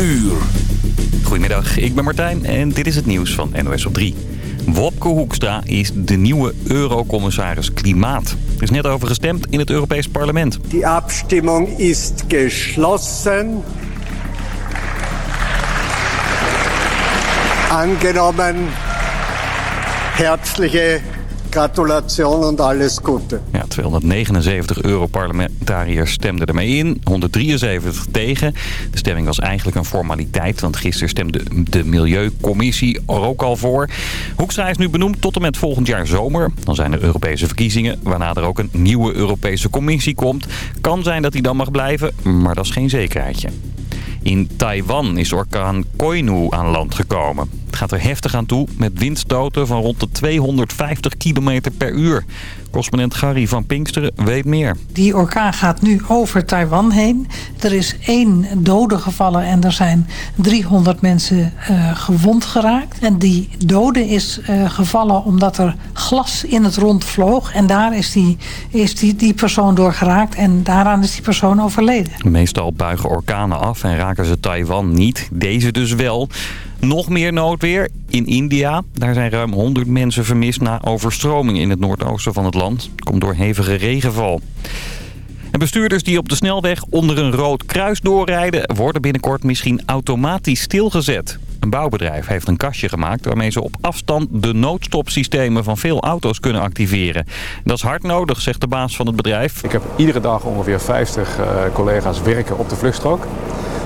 uur. Goedemiddag, ik ben Martijn en dit is het nieuws van NOS op 3. Wopke Hoekstra is de nieuwe eurocommissaris Klimaat. Er is net over gestemd in het Europees Parlement. Die Abstimmung is geschlossen. Angenommen. Herzliche Gratulation en alles Gute. Ja, 279 Europarlementariërs stemden ermee in, 173 tegen. De stemming was eigenlijk een formaliteit, want gisteren stemde de Milieucommissie er ook al voor. Hoekstra is nu benoemd tot en met volgend jaar zomer. Dan zijn er Europese verkiezingen, waarna er ook een nieuwe Europese Commissie komt. Kan zijn dat hij dan mag blijven, maar dat is geen zekerheidje. In Taiwan is orkaan Koinu aan land gekomen. Het gaat er heftig aan toe met windstoten van rond de 250 km per uur. Correspondent Gary van Pinksteren weet meer. Die orkaan gaat nu over Taiwan heen. Er is één dode gevallen en er zijn 300 mensen uh, gewond geraakt. En die dode is uh, gevallen omdat er glas in het rond vloog. En daar is, die, is die, die persoon door geraakt en daaraan is die persoon overleden. Meestal buigen orkanen af en raken ze Taiwan niet. Deze dus wel. Nog meer noodweer in India. Daar zijn ruim 100 mensen vermist na overstroming in het noordoosten van het land. Komt door hevige regenval. En bestuurders die op de snelweg onder een rood kruis doorrijden... worden binnenkort misschien automatisch stilgezet. Een bouwbedrijf heeft een kastje gemaakt waarmee ze op afstand de noodstopsystemen van veel auto's kunnen activeren. Dat is hard nodig, zegt de baas van het bedrijf. Ik heb iedere dag ongeveer 50 uh, collega's werken op de vluchtstrook.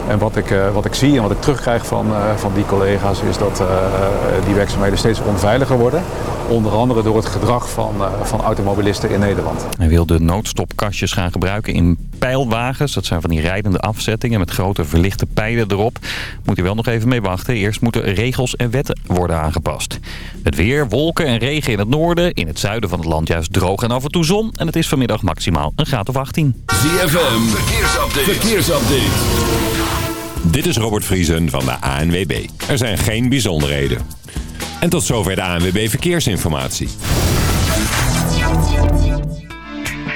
En wat ik, uh, wat ik zie en wat ik terugkrijg van, uh, van die collega's is dat die werkzaamheden steeds onveiliger worden. Onder andere door het gedrag van, van automobilisten in Nederland. Hij wil de noodstopkastjes gaan gebruiken in pijlwagens. Dat zijn van die rijdende afzettingen met grote verlichte pijlen erop. Moet hij wel nog even mee wachten. Eerst moeten regels en wetten worden aangepast. Het weer, wolken en regen in het noorden. In het zuiden van het land juist droog en af en toe zon. En het is vanmiddag maximaal een graad of 18. ZFM, verkeersupdate. verkeersupdate. Dit is Robert Vriesen van de ANWB. Er zijn geen bijzonderheden. En tot zover de ANWB Verkeersinformatie.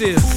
Is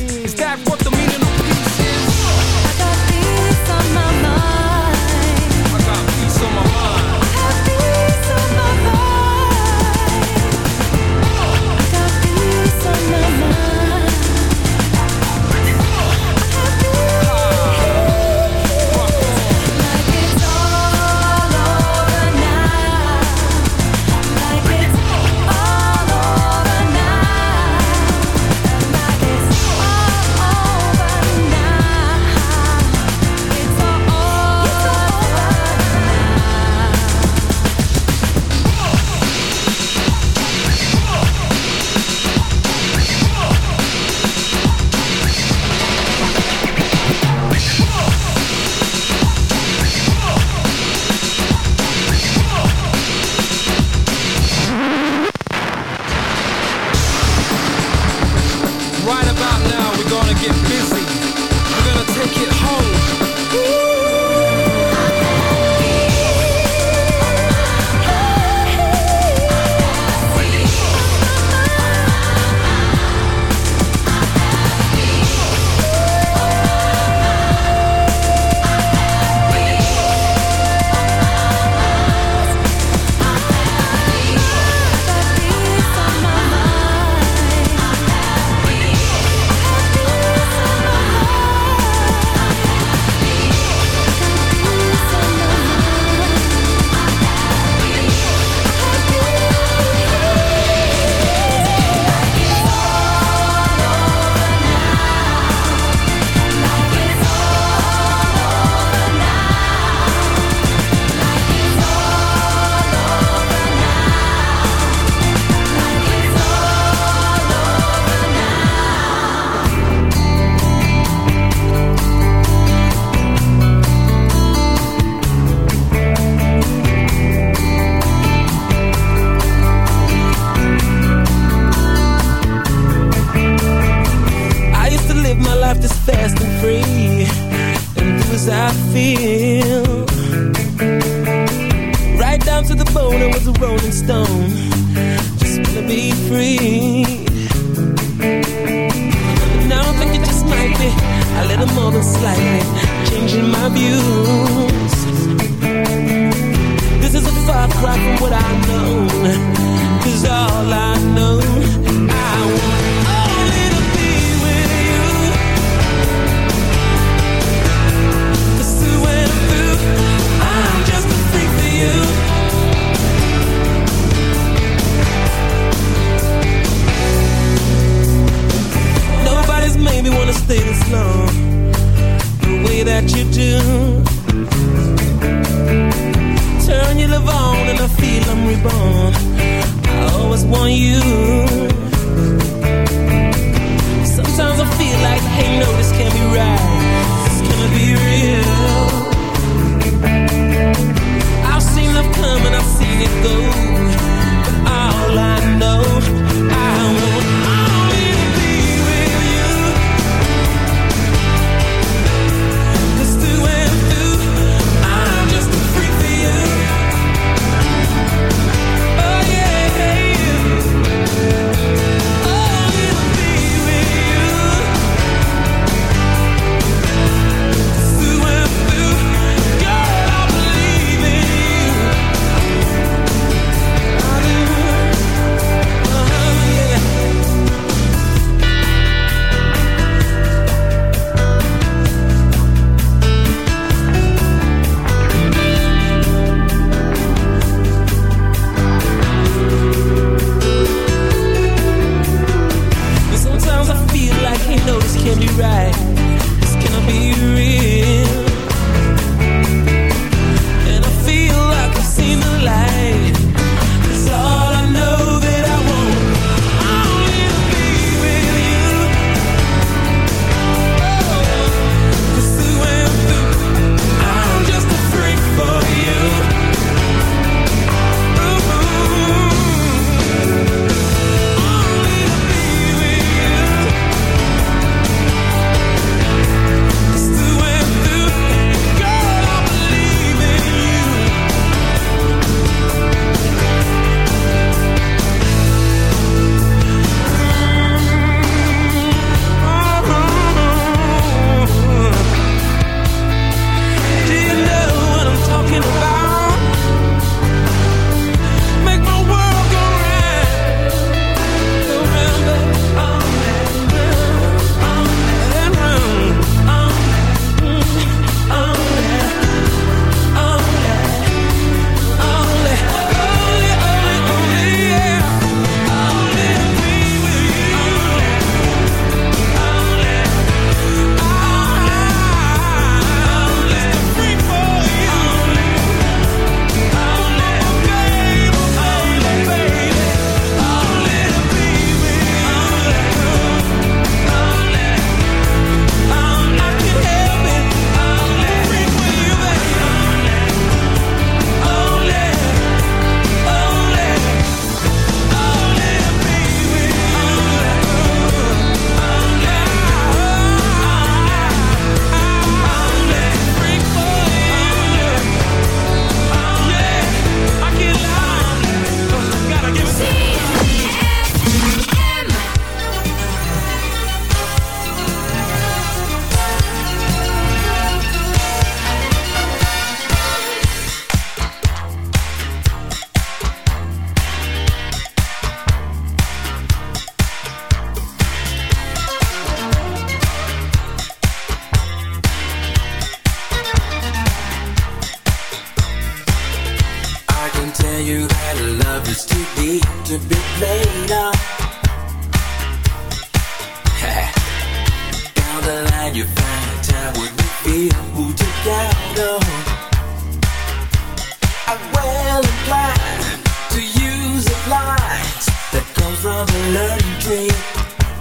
on a learning tree.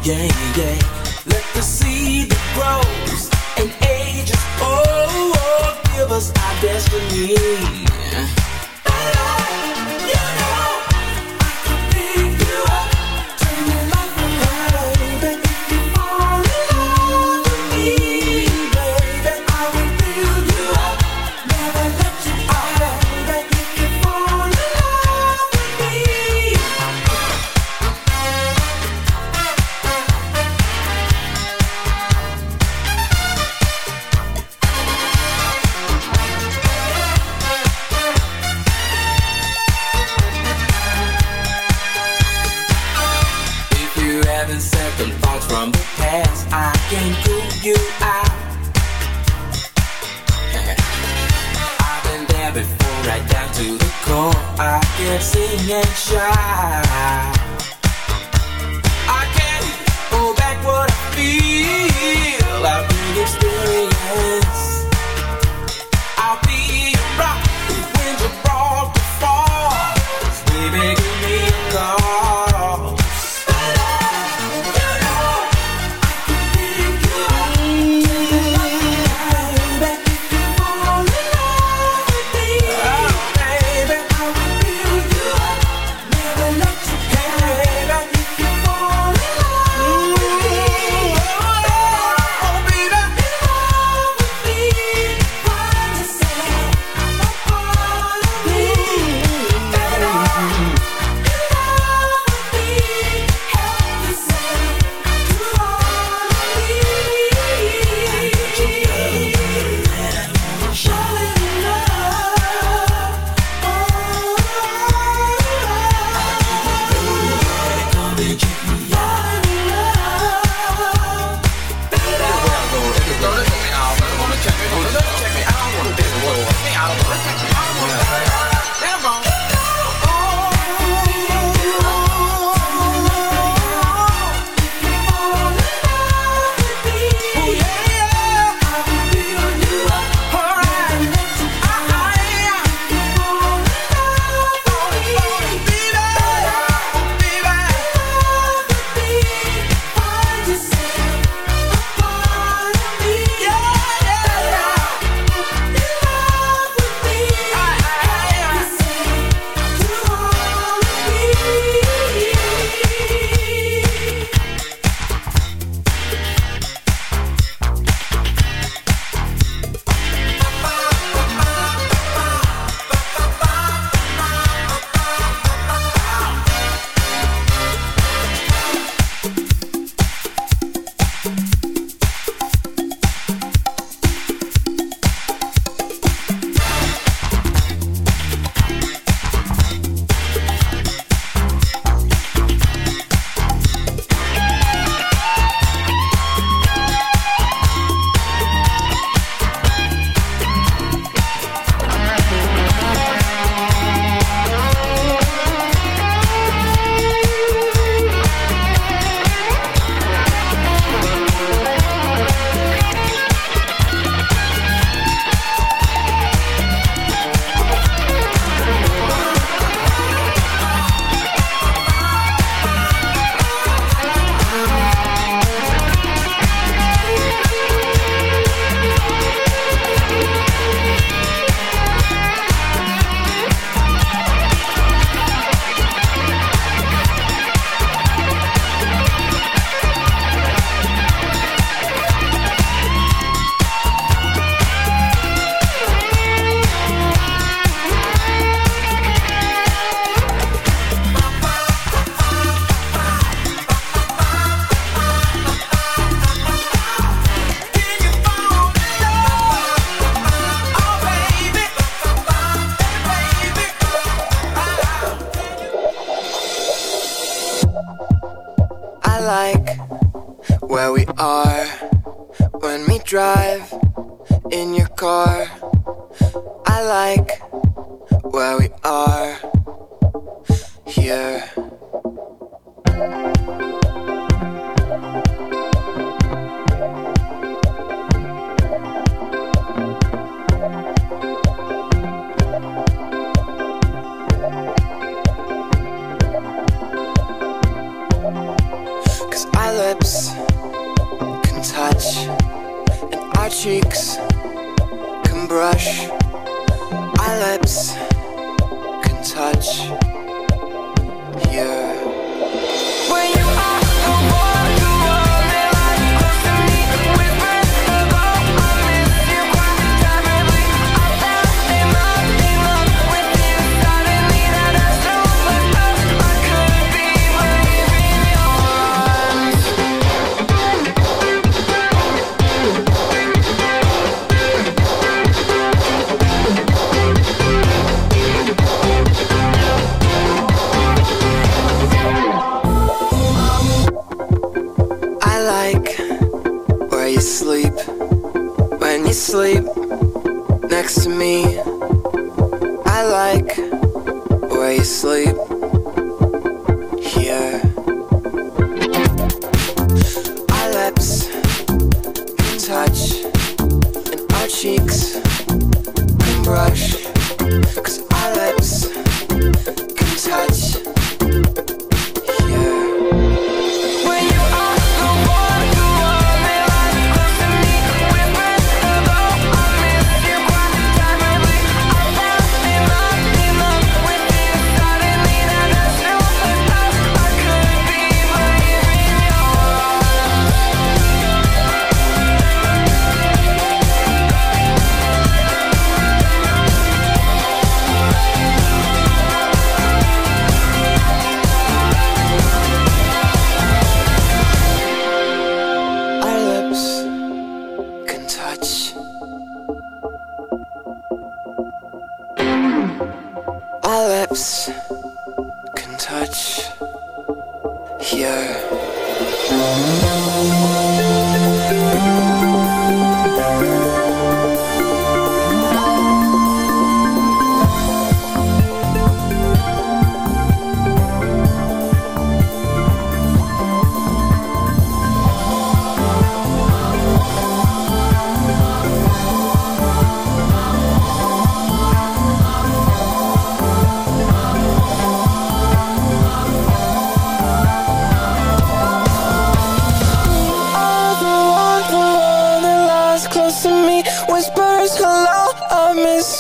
Yeah, yeah. Let the seed that grows and ages oh, oh give us our destiny. Better, you.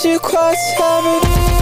you cross everything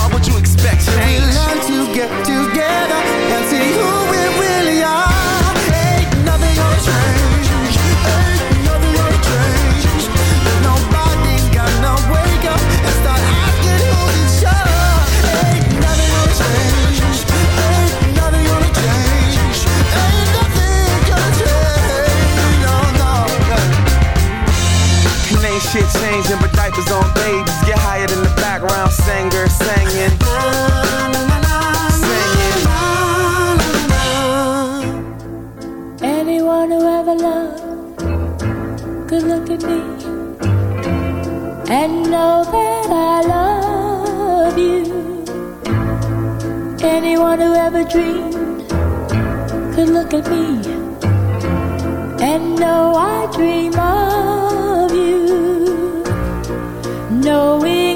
Would you expect We change? learn to get together and see who we really are. Ain't nothing gonna change. Ain't nothing gonna change. If nobody's gonna wake up and start asking who's in charge. Ain't nothing gonna change. Ain't nothing gonna change. Ain't nothing gonna change. No, no. Ain't shit changing, but diapers on babies. Get higher than the background singer singing. Anyone who ever loved could look at me and know that I love you. Anyone who ever dreamed could look at me and know I dream of you. Knowing I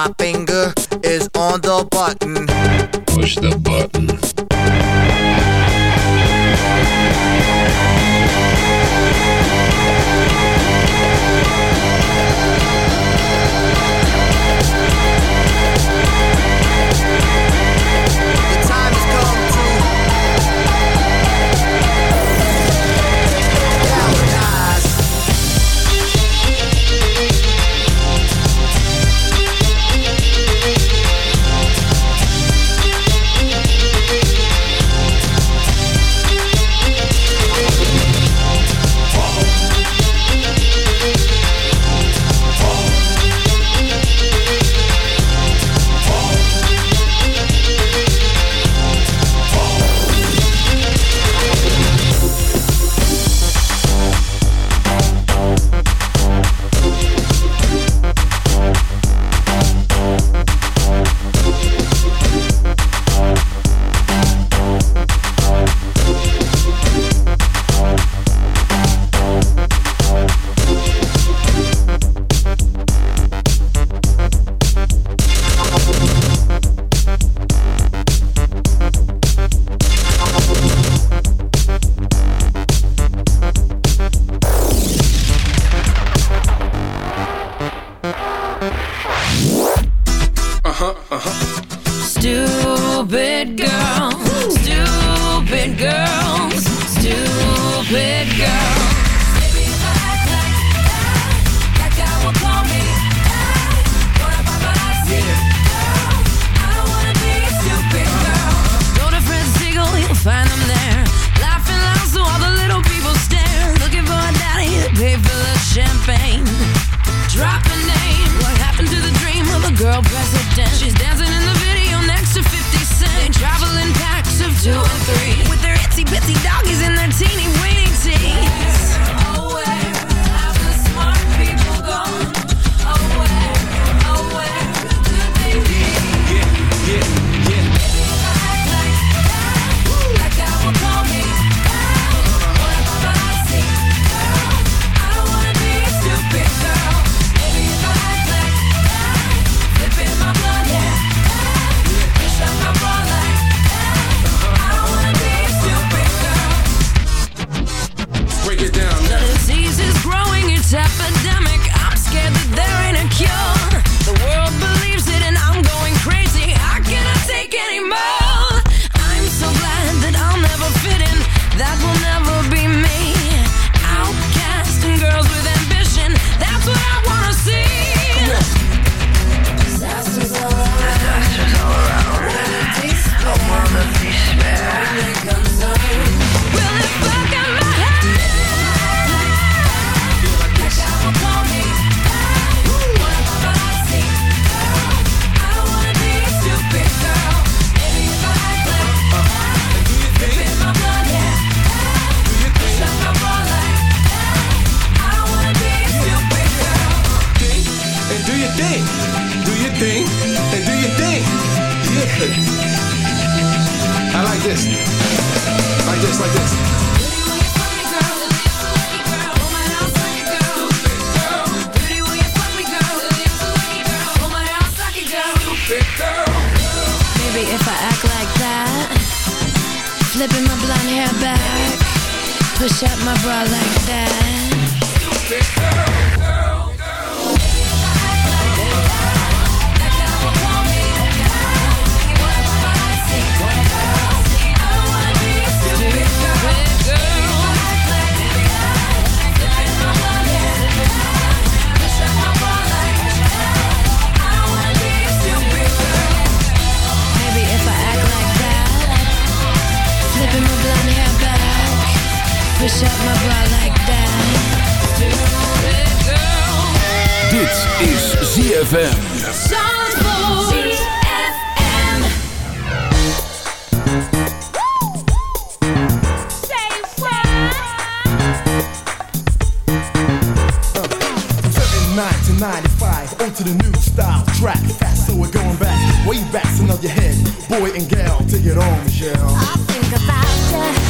My finger is on the button. Push the button. Maybe if I act like that. Flipping my blonde hair back. Push up my bra like that. on my like that. Is Say what? to 95 onto the new style track. We're going back back, your head Boy and gal, take it on, Michelle. I think about yeah.